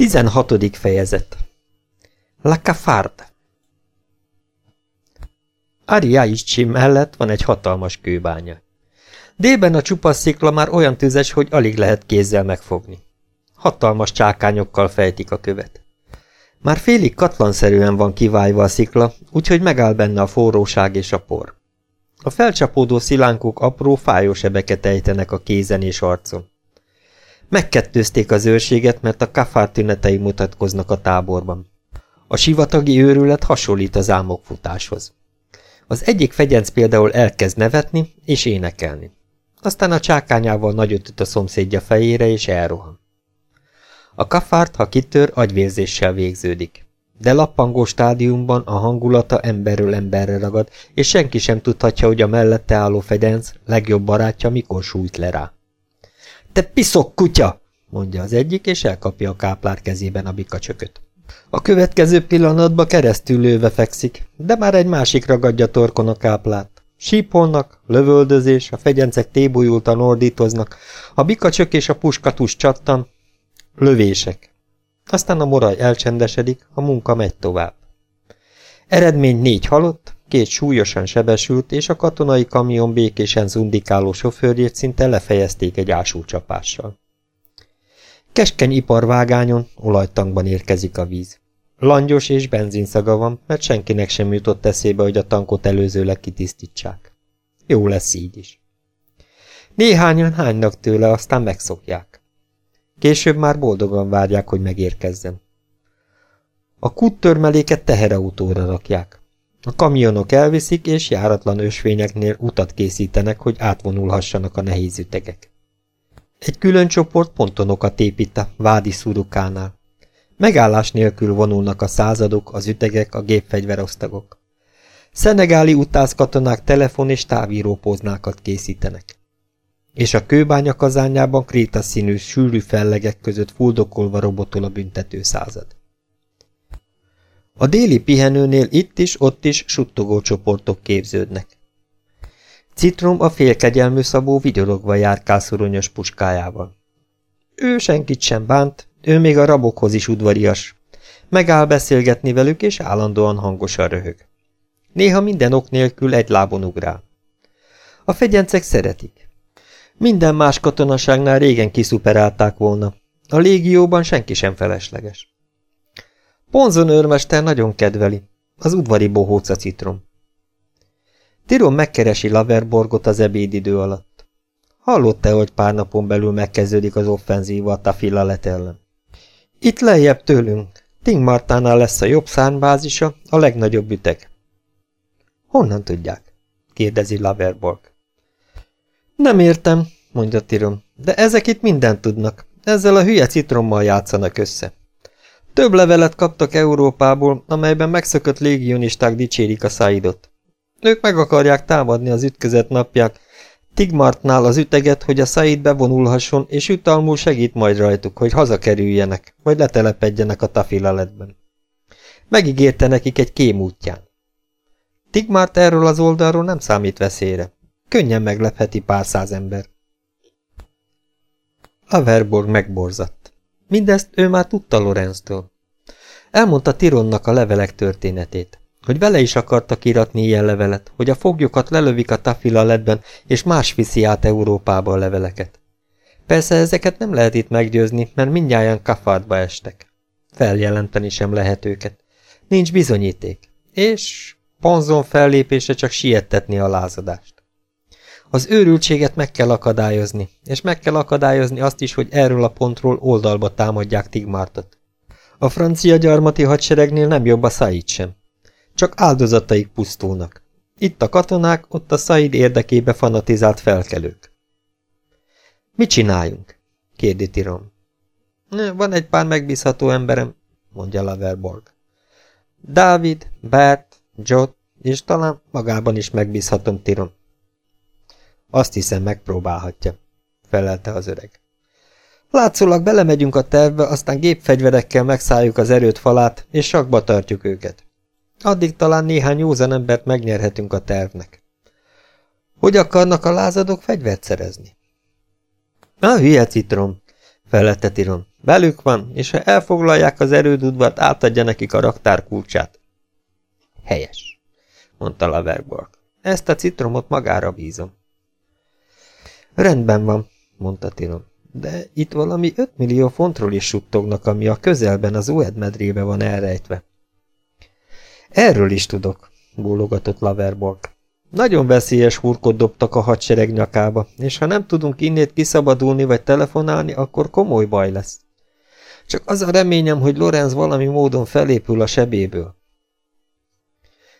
16. fejezet La Cafarde Ariaicsi mellett van egy hatalmas kőbánya. Délben a csupasz szikla már olyan tüzes, hogy alig lehet kézzel megfogni. Hatalmas csákányokkal fejtik a követ. Már félig katlanszerűen van kivájva a szikla, úgyhogy megáll benne a forróság és a por. A felcsapódó szilánkok apró, fájó sebeket ejtenek a kézen és arcon. Megkettőzték az őrséget, mert a kafár tünetei mutatkoznak a táborban. A sivatagi őrület hasonlít az álmokfutáshoz. Az egyik fegyenc például elkezd nevetni és énekelni. Aztán a csákányával nagyot a szomszédja fejére és elrohan. A kafárt, ha kitör, agyvérzéssel végződik. De lappangó stádiumban a hangulata emberről emberre ragad, és senki sem tudhatja, hogy a mellette álló fegyenc, legjobb barátja mikor sújt le rá. Te piszok kutya! mondja az egyik, és elkapja a káplár kezében a bikacsököt. A következő pillanatban keresztül lőve fekszik, de már egy másik ragadja torkon a káplát. Sípolnak, lövöldözés, a fegyencek tébolyultan ordítoznak, a bikacsök és a puskatus csattan, lövések. Aztán a moraj elcsendesedik, a munka megy tovább. Eredmény négy halott, két súlyosan sebesült, és a katonai kamion békésen zundikáló sofőrjét szinte lefejezték egy ásúcsapással. Keskeny iparvágányon, olajtankban érkezik a víz. Langyos és benzinszaga van, mert senkinek sem jutott eszébe, hogy a tankot előzőleg kitisztítsák. Jó lesz így is. Néhányan hánynak tőle, aztán megszokják. Később már boldogan várják, hogy megérkezzen. A kuttörmeléket teherautóra rakják. A kamionok elviszik, és járatlan ösvényeknél utat készítenek, hogy átvonulhassanak a nehéz ütegek. Egy külön csoport pontonokat épít a vádi szurukánál. Megállás nélkül vonulnak a századok, az ütegek, a gépfegyverosztagok. Szenegáli utázkatonák telefon és távírópóznákat készítenek. És a kőbánya kazányában krétaszínű, sűrű fellegek között fuldokolva robotol a büntető század. A déli pihenőnél itt is, ott is suttogó csoportok képződnek. Citrom a félkegyelmű szabó vigyorogva járkál szoronyos puskájával. Ő senkit sem bánt, ő még a rabokhoz is udvarias. Megáll beszélgetni velük, és állandóan hangosan röhög. Néha minden ok nélkül egy lábon ugrál. A fegyencek szeretik. Minden más katonaságnál régen kiszuperálták volna. A légióban senki sem felesleges. Ponzon őrmester nagyon kedveli. Az udvari bohóca citrom. Tiron megkeresi Laverborgot az ebédidő alatt. Hallott-e, hogy pár napon belül megkezdődik az offenzíva a Tafilalet ellen? Itt lejjebb tőlünk. Ting Martánál lesz a jobb szárnbázisa, a legnagyobb üteg. Honnan tudják? kérdezi Laverborg. Nem értem, mondja Tiron, de ezek itt mindent tudnak. Ezzel a hülye citrommal játszanak össze. Több levelet kaptak Európából, amelyben megszökött légionisták dicsérik a száidot. Ők meg akarják támadni az ütközet napját, Tigmartnál az üteget, hogy a Said bevonulhasson, és jutalmul segít majd rajtuk, hogy hazakerüljenek, vagy letelepedjenek a tafilaletben. Megígérte nekik egy kém útján. Tigmart erről az oldalról nem számít veszélyre. Könnyen meglepheti pár száz ember. Averborg megborzadt. Mindezt ő már tudta Lorenztől. Elmondta Tironnak a levelek történetét, hogy vele is akartak iratni ilyen levelet, hogy a foglyokat lelövik a ledben, és más viszi át Európába a leveleket. Persze ezeket nem lehet itt meggyőzni, mert mindjárt kafártba estek. Feljelenteni sem lehet őket. Nincs bizonyíték. És Ponzon fellépése csak siettetni a lázadást. Az őrültséget meg kell akadályozni, és meg kell akadályozni azt is, hogy erről a pontról oldalba támadják Tigmártot. A francia gyarmati hadseregnél nem jobb a Said sem. Csak áldozataik pusztulnak. Itt a katonák, ott a Said érdekébe fanatizált felkelők. Mit csináljunk? kérdi Tiron. Van egy pár megbízható emberem, mondja Laverborg. Dávid, Bert, Jot, és talán magában is megbízhatom Tiron. Azt hiszem, megpróbálhatja, felelte az öreg. Látszólag belemegyünk a tervbe, aztán gépfegyverekkel megszálljuk az erőt falát, és sakba tartjuk őket. Addig talán néhány józan embert megnyerhetünk a tervnek. Hogy akarnak a lázadók fegyvert szerezni? A hülye citrom, felette Tiron. Velük van, és ha elfoglalják az erődudvart, átadja nekik a raktár kulcsát. Helyes, mondta Laverborg. Ezt a citromot magára bízom. Rendben van, mondta Tilon. De itt valami 5 millió fontról is suttognak, ami a közelben az Ued medrébe van elrejtve. Erről is tudok, bólogatott Laverborg. Nagyon veszélyes hurkot dobtak a hadsereg nyakába, és ha nem tudunk innét kiszabadulni vagy telefonálni, akkor komoly baj lesz. Csak az a reményem, hogy Lorenz valami módon felépül a sebéből.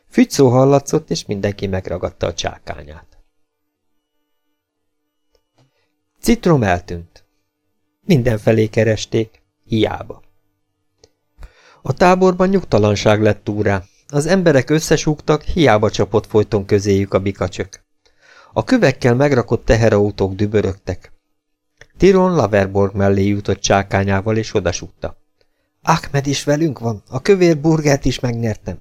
Fügyszó hallatszott, és mindenki megragadta a csákányát. Citrom eltűnt. Mindenfelé keresték, hiába. A táborban nyugtalanság lett túrá. Az emberek összesúgtak, hiába csapott folyton közéjük a bikacsök. A kövekkel megrakott teherautók dübörögtek. Tiron Laverborg mellé jutott csákányával, és odasúgta. Ahmed is velünk van, a kövér burgert is megnyertem.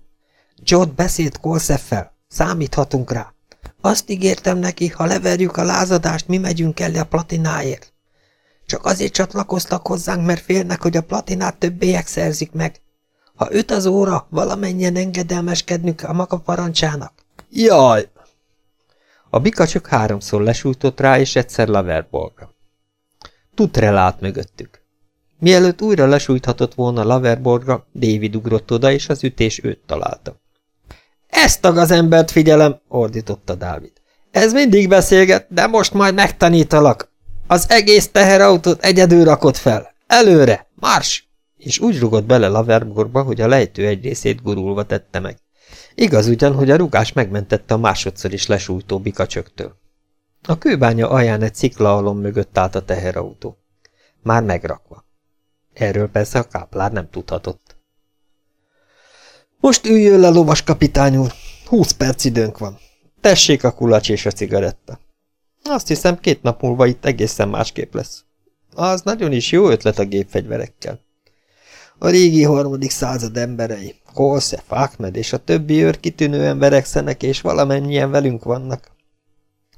Jod beszélt Kolszeffel, számíthatunk rá. Azt ígértem neki, ha leverjük a lázadást, mi megyünk el a platináért. Csak azért csatlakoztak hozzánk, mert félnek, hogy a platinát többélyek szerzik meg. Ha öt az óra, valamennyien engedelmeskednünk a maga parancsának. Jaj! A bika csak háromszor lesújtott rá, és egyszer Laverborgra. Tutrel állt mögöttük. Mielőtt újra lesújthatott volna Laverborgra, David ugrott oda, és az ütés őt találta. Ezt a gazembert figyelem, ordította Dávid. Ez mindig beszélget, de most majd megtanítalak. Az egész teherautót egyedül rakott fel. Előre, mars! És úgy rugott bele Laverborgba, hogy a lejtő egy részét gurulva tette meg. Igaz ugyan, hogy a rugás megmentette a másodszor is lesújtó bikacsöktől. A kőbánya alján egy sziklaalom mögött állt a teherautó. Már megrakva. Erről persze a káplár nem tudhatott. Most üljön le, lovas kapitány úr. Húsz perc időnk van. Tessék a kulacs és a cigaretta. Azt hiszem, két nap múlva itt egészen másképp lesz. Az nagyon is jó ötlet a gépfegyverekkel. A régi harmadik század emberei, Kolsze, Fákmed és a többi őr kitűnően verekszenek, és valamennyien velünk vannak.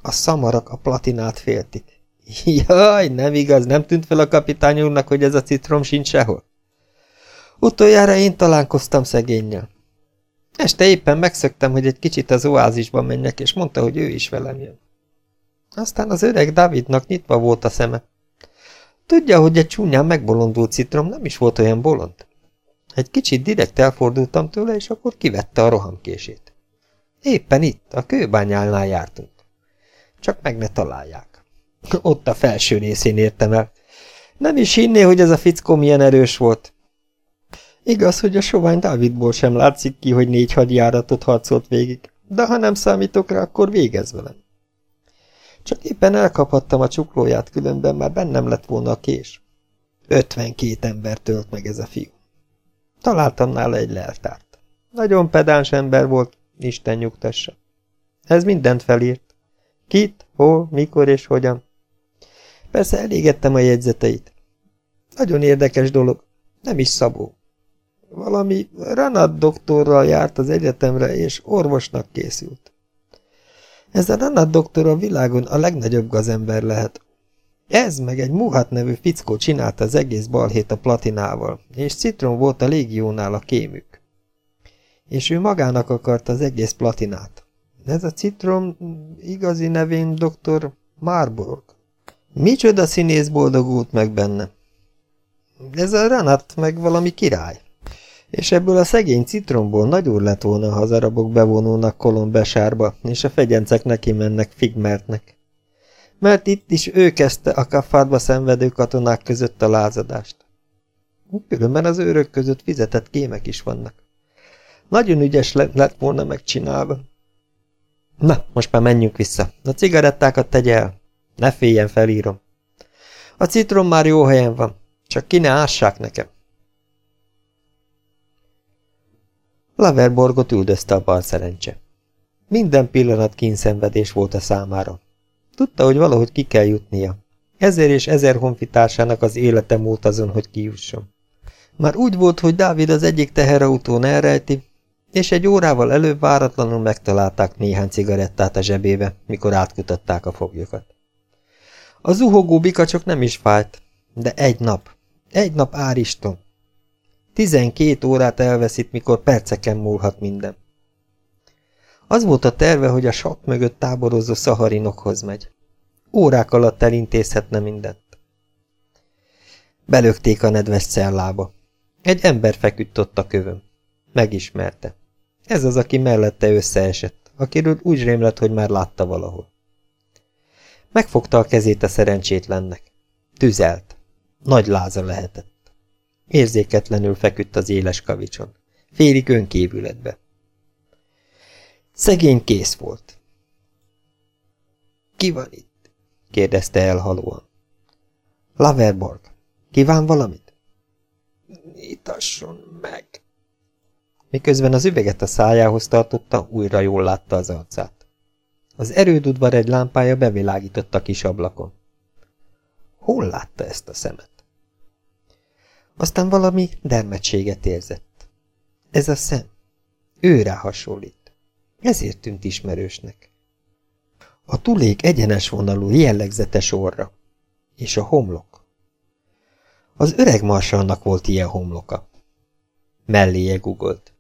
A szamarak a platinát féltik. Jaj, nem igaz, nem tűnt fel a kapitány úrnak, hogy ez a citrom sincs sehol? Utoljára én találkoztam szegénnyel. Este éppen megszöktem, hogy egy kicsit az oázisba menjek, és mondta, hogy ő is velem jön. Aztán az öreg Davidnak nyitva volt a szeme. Tudja, hogy egy csúnyán megbolondult citrom nem is volt olyan bolond. Egy kicsit direkt elfordultam tőle, és akkor kivette a rohamkését. Éppen itt, a kőbányálnál jártunk. Csak meg ne találják. Ott a felső részén értem el. Nem is hinné, hogy ez a fickó milyen erős volt. Igaz, hogy a sovány Dávidból sem látszik ki, hogy négy hadjáratot harcolt végig, de ha nem számítok rá, akkor végez velem. Csak éppen elkaphattam a csuklóját, különben már bennem lett volna a kés. Ötvenkét ember tölt meg ez a fiú. Találtam nála egy leltárt. Nagyon pedáns ember volt, Isten nyugtassa. Ez mindent felírt. Kit, hol, mikor és hogyan. Persze elégettem a jegyzeteit. Nagyon érdekes dolog, nem is szabó. Valami Ranat doktorral járt az egyetemre, és orvosnak készült. Ez a Ranat doktor a világon a legnagyobb gazember lehet. Ez meg egy Muhat nevű fickó csinálta az egész balhét a platinával, és Citron volt a légiónál a kémük. És ő magának akarta az egész platinát. Ez a Citron igazi nevén dr. Marburg. Micsoda színész boldogult meg benne. Ez a Ranat meg valami király. És ebből a szegény citromból nagy úr lett volna, ha az arabok bevonulnak Kolombesárba, és a fegyencek neki mennek Figmertnek. Mert itt is ő kezdte a kaffárba szenvedő katonák között a lázadást. Különben az őrök között fizetett kémek is vannak. Nagyon ügyes lett, lett volna megcsinálva. Na, most már menjünk vissza. A cigarettákat tegye el. Ne féljen, felírom. A citrom már jó helyen van, csak ki ne ássák nekem. Laverborgot üldözte a bal szerencse. Minden pillanat kínszenvedés volt a számára. Tudta, hogy valahogy ki kell jutnia. Ezer és ezer honfitársának az élete múlt azon, hogy kijusson. Már úgy volt, hogy Dávid az egyik teherautón elrejti, és egy órával előbb váratlanul megtalálták néhány cigarettát a zsebébe, mikor átkutatták a foglyokat. A zuhogó bikacsok nem is fájt, de egy nap, Egy nap áriston. Tizenkét órát elveszít, mikor perceken múlhat minden. Az volt a terve, hogy a sak mögött táborozó szaharinokhoz megy. Órák alatt elintézhetne mindent. Belökték a nedves cellába. Egy ember feküdt ott a kövön. Megismerte. Ez az, aki mellette összeesett, akiről úgy rémlett, hogy már látta valahol. Megfogta a kezét a szerencsétlennek. Tüzelt. Nagy láza lehetett. Érzéketlenül feküdt az éles kavicson. Félig önkívületbe. Szegény kész volt. Ki van itt? kérdezte elhalóan. Laverborg. Kíván valamit? Itasson meg. Miközben az üveget a szájához tartotta, újra jól látta az arcát. Az erődudvar egy lámpája bevilágított a kis ablakon. Hol látta ezt a szemet? Aztán valami dermedséget érzett. Ez a szem. Őre hasonlít. Ezért tűnt ismerősnek. A tulék egyenes vonalú, jellegzetes orra. És a homlok. Az öreg marsalnak volt ilyen homloka. Melléje gugolt.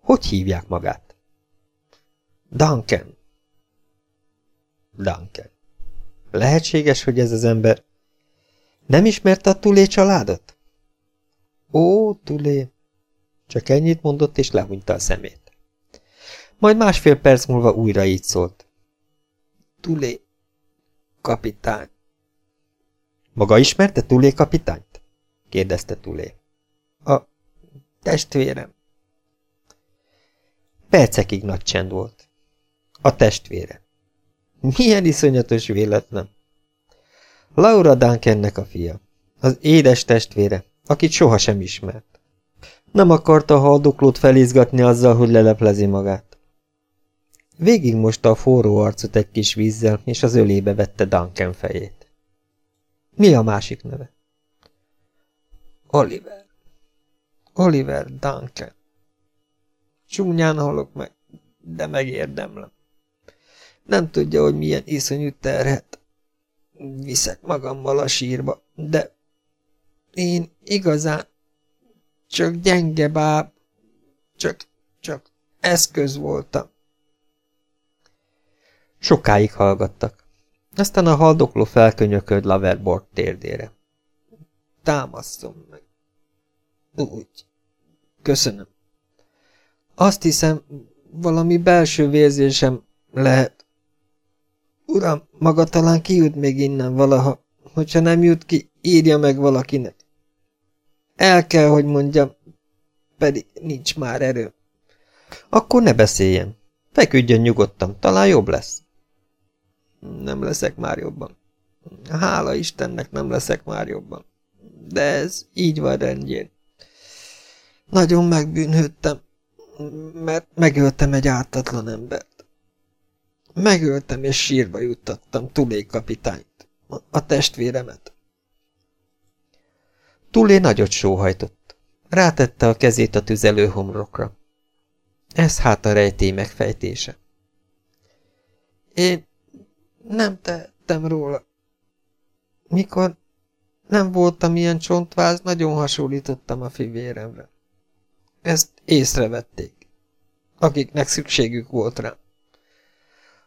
Hogy hívják magát? Duncan. Duncan. Lehetséges, hogy ez az ember... Nem ismerte a Tulé családot? Ó, Tulé! Csak ennyit mondott, és lehúnyta a szemét. Majd másfél perc múlva újra így szólt. Tulé, kapitány. Maga ismerte Tulé kapitányt? kérdezte Tulé. A testvérem. Percekig nagy csend volt. A testvére. Milyen iszonyatos véletlen. Laura Duncannek a fia. Az édes testvére, akit sohasem ismert. Nem akarta a haldoklót felizgatni azzal, hogy leleplezi magát. Végig mosta a forró arcot egy kis vízzel, és az ölébe vette Duncan fejét. Mi a másik neve? Oliver. Oliver Duncan. Csúnyán halok meg, de megérdemlem. Nem tudja, hogy milyen iszonyú terhet. Viszek magammal a sírba, de én igazán csak gyenge báb, csak, csak eszköz voltam. Sokáig hallgattak. Aztán a haldokló felkönyököd Laverborg térdére. Támasztom meg. Úgy. Köszönöm. Azt hiszem, valami belső vérzésem lehet. Uram, maga talán kijut még innen valaha. Hogyha nem jut ki, írja meg valakinek. El kell, hogy mondjam, pedig nincs már erő. Akkor ne beszéljen. Feküdjön nyugodtan, talán jobb lesz. Nem leszek már jobban. Hála Istennek nem leszek már jobban. De ez így van rendjén. Nagyon megbűnhődtem mert megöltem egy ártatlan embert. Megöltem és sírba juttattam Tulé kapitányt, a testvéremet. Tulé nagyot sóhajtott. Rátette a kezét a tüzelő homlokra. Ez hát a rejtély megfejtése. Én nem tehettem róla. Mikor nem voltam ilyen csontváz, nagyon hasonlítottam a fivéremre. Ezt észrevették, akiknek szükségük volt rá.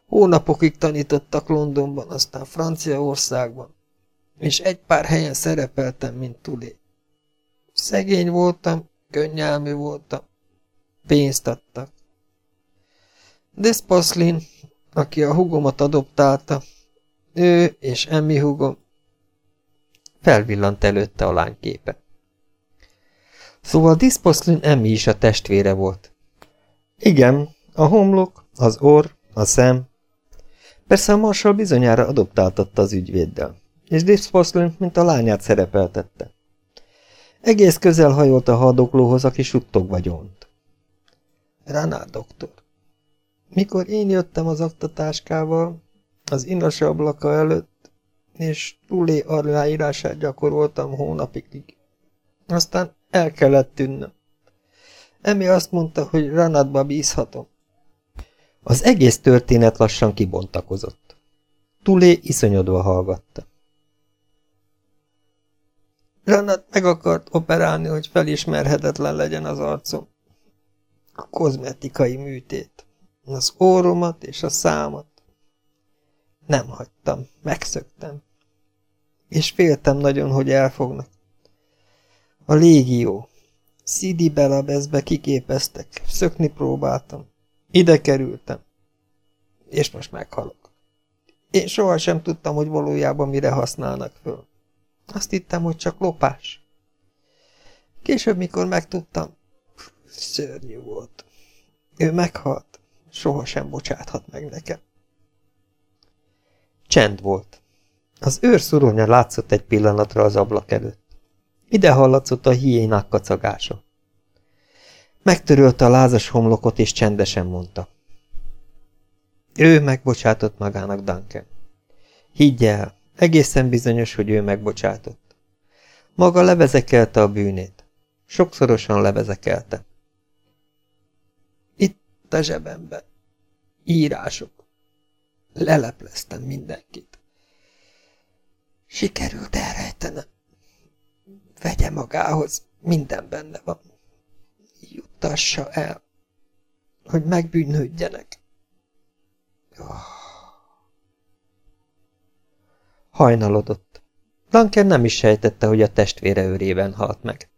Hónapokig tanítottak Londonban, aztán Franciaországban, és egy pár helyen szerepeltem, mint Tulé. Szegény voltam, könnyelmű voltam, pénzt adtak. Despaslin, aki a hugomat adoptálta, ő és Emmi hugom, felvillant előtte a lányképe. Szóval Disposzlin Emmi is a testvére volt. Igen, a homlok, az orr, a szem. Persze a marsal bizonyára adoptáltatta az ügyvéddel, és Disposzlin, mint a lányát szerepeltette. Egész közel hajolt a haldoklóhoz, aki suttog vagyont. Rana doktor. Mikor én jöttem az aktatáskával, az inas ablaka előtt, és túlé aláírását gyakoroltam hónapig. Aztán el kellett tűnnöm. Emi azt mondta, hogy Ranadba bízhatom. Az egész történet lassan kibontakozott. Tulé iszonyodva hallgatta. Renat meg akart operálni, hogy felismerhetetlen legyen az arcom. A kozmetikai műtét. Az óromat és a számat. Nem hagytam, megszöktem. És féltem nagyon, hogy elfognak. A légió. Szidi Belabezbe kiképeztek. Szökni próbáltam. Ide kerültem. És most meghalok. Én sohasem tudtam, hogy valójában mire használnak föl. Azt hittem, hogy csak lopás. Később, mikor megtudtam, szörnyű volt. Ő meghalt, sohasem bocsáthat meg nekem. Csend volt. Az őr szuronya látszott egy pillanatra az ablak előtt. Ide hallatszott a hiénák kacagása. Megtörölte a lázas homlokot, és csendesen mondta. Ő megbocsátott magának, Duncan. Higgye el, egészen bizonyos, hogy ő megbocsátott. Maga levezekelte a bűnét. Sokszorosan levezekelte. Itt a zsebemben. Írások. Lelepleztem mindenkit. Sikerült elrejtenem. Vegye magához, minden benne van. Juttassa el, hogy megbűnődjenek. Oh. Hajnalodott. Duncan nem is sejtette, hogy a testvére őrében halt meg.